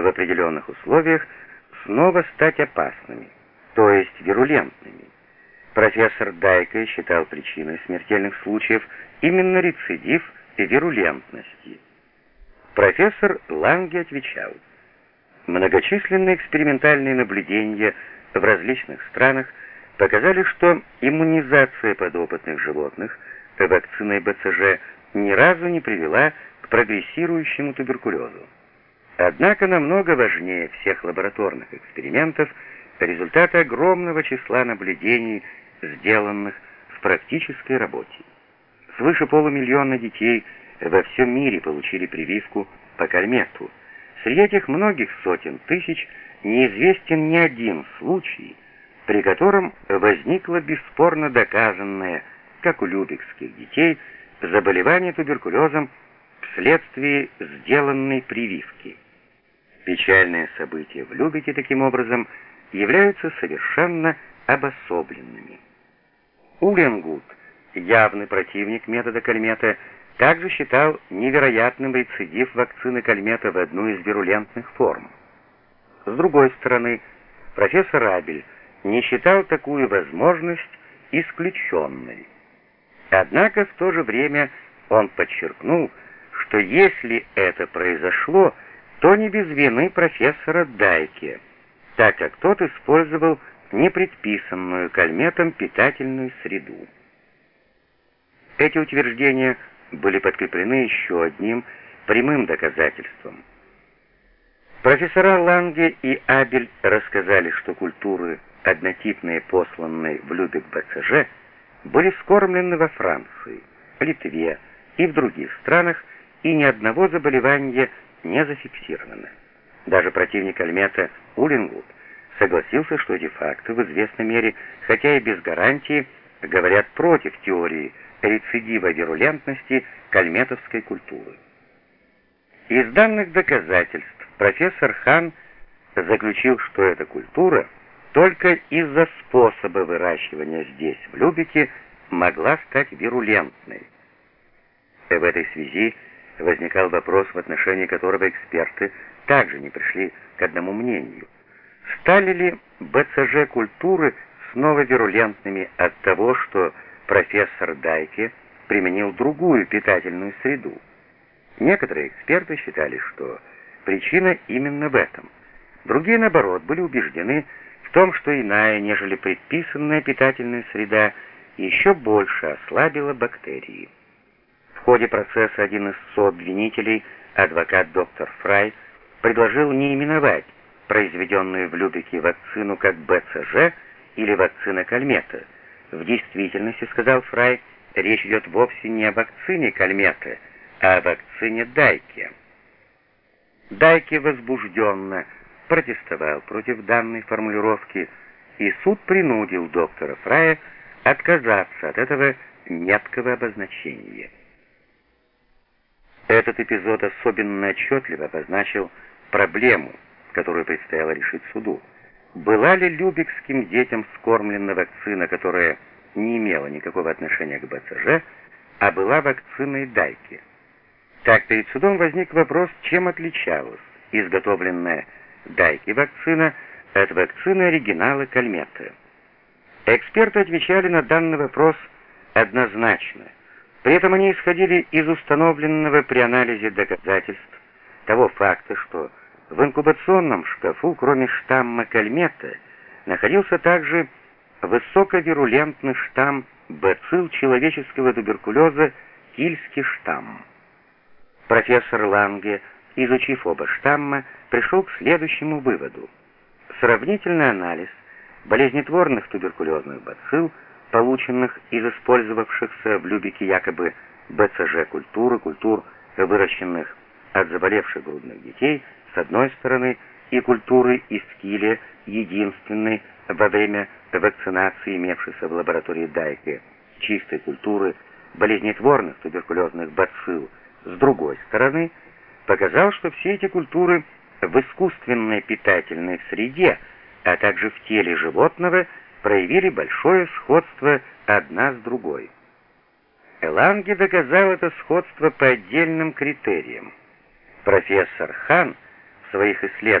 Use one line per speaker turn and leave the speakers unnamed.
в определенных условиях снова стать опасными, то есть вирулентными. Профессор Дайке считал причиной смертельных случаев именно рецидив и вирулентности. Профессор Ланге отвечал, многочисленные экспериментальные наблюдения в различных странах показали, что иммунизация подопытных животных вакциной БЦЖ ни разу не привела к прогрессирующему туберкулезу. Однако намного важнее всех лабораторных экспериментов результаты огромного числа наблюдений, сделанных в практической работе. Свыше полумиллиона детей во всем мире получили прививку по кальмету. Среди этих многих сотен тысяч неизвестен ни один случай, при котором возникло бесспорно доказанное, как у любекских детей, заболевание туберкулезом вследствие сделанной прививки. Печальные события в Любике таким образом являются совершенно обособленными. Уленгут, явный противник метода Кальмета, также считал невероятным рецидив вакцины Кальмета в одну из вирулентных форм. С другой стороны, профессор Абель не считал такую возможность исключенной. Однако в то же время он подчеркнул, что если это произошло, то не без вины профессора Дайке, так как тот использовал непредписанную кальметом питательную среду. Эти утверждения были подкреплены еще одним прямым доказательством. Профессора Ланге и Абель рассказали, что культуры, однотипные посланные в Любек БЦЖ, были скормлены во Франции, Литве и в других странах, и ни одного заболевания не зафиксировано. Даже противник Альмета Улингут согласился, что эти факты в известной мере, хотя и без гарантии, говорят против теории рецидива вирулентности кальметовской культуры. Из данных доказательств профессор Хан заключил, что эта культура только из-за способа выращивания здесь, в Любике, могла стать вирулентной. В этой связи возникал вопрос, в отношении которого эксперты также не пришли к одному мнению. Стали ли БЦЖ культуры снова вирулентными от того, что профессор Дайке применил другую питательную среду? Некоторые эксперты считали, что причина именно в этом. Другие, наоборот, были убеждены в том, что иная, нежели предписанная питательная среда, еще больше ослабила бактерии. Ходе процесса один из сообвинителей, адвокат доктор Фрай, предложил не именовать произведенную в Любеке вакцину как БЦЖ или вакцина Кальмета. В действительности, сказал Фрай, речь идет вовсе не о вакцине Кальмета, а о вакцине Дайке. Дайке возбужденно протестовал против данной формулировки, и суд принудил доктора Фрая отказаться от этого меткого обозначения. Этот эпизод особенно отчетливо обозначил проблему, которую предстояло решить суду. Была ли любекским детям скормлена вакцина, которая не имела никакого отношения к БЦЖ, а была вакциной Дайки? Так перед судом возник вопрос, чем отличалась изготовленная Дайки вакцина от вакцины оригинала Кальметта. Эксперты отвечали на данный вопрос однозначно – при этом они исходили из установленного при анализе доказательств того факта, что в инкубационном шкафу, кроме штамма кальмета, находился также высоковирулентный штамм бацилл человеческого туберкулеза кильский штамм. Профессор Ланге, изучив оба штамма, пришел к следующему выводу. Сравнительный анализ болезнетворных туберкулезных бацилл полученных из использовавшихся в Любике якобы БЦЖ культуры, культур, выращенных от заболевших грудных детей, с одной стороны, и культуры из киля, единственной во время вакцинации, имевшейся в лаборатории Дайке, чистой культуры болезнетворных туберкулезных бацилл, с другой стороны, показал, что все эти культуры в искусственной питательной среде, а также в теле животного – проявили большое сходство одна с другой. Эланге доказал это сходство по отдельным критериям. Профессор Хан своих исследований.